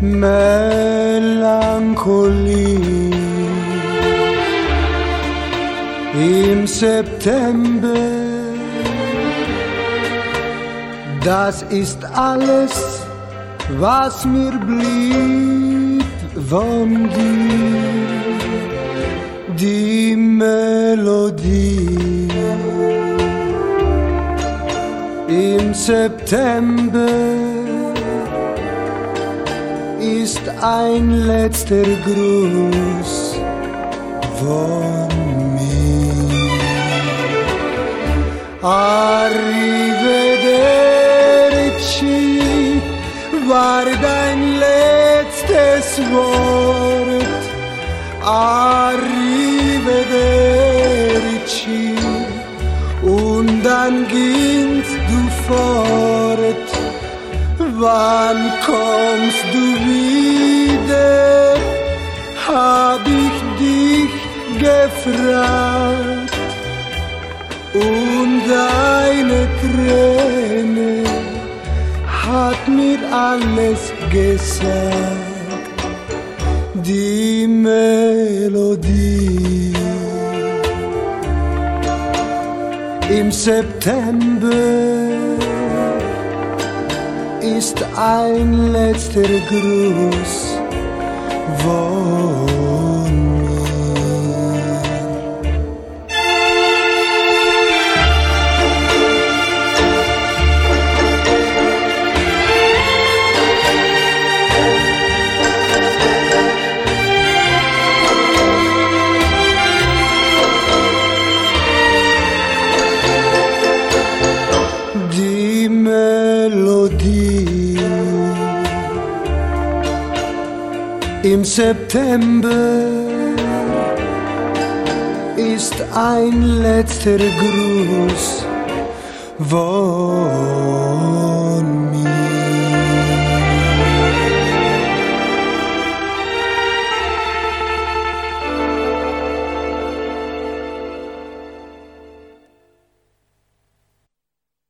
Melancholie. Im September, das ist alles, was mir blieb von dir. Die Melodie im September ist ein letzter Gruß von mir. Arrivederci war dein letztes Wort. Arrivederci und dann gingst Wann kommst du wieder? Hab ich dich gefragt und deine Träne hat mir alles gesagt. Die Melodie im September ein letzter Gruß von mir. Die im September ist ein letzter Gruß. Von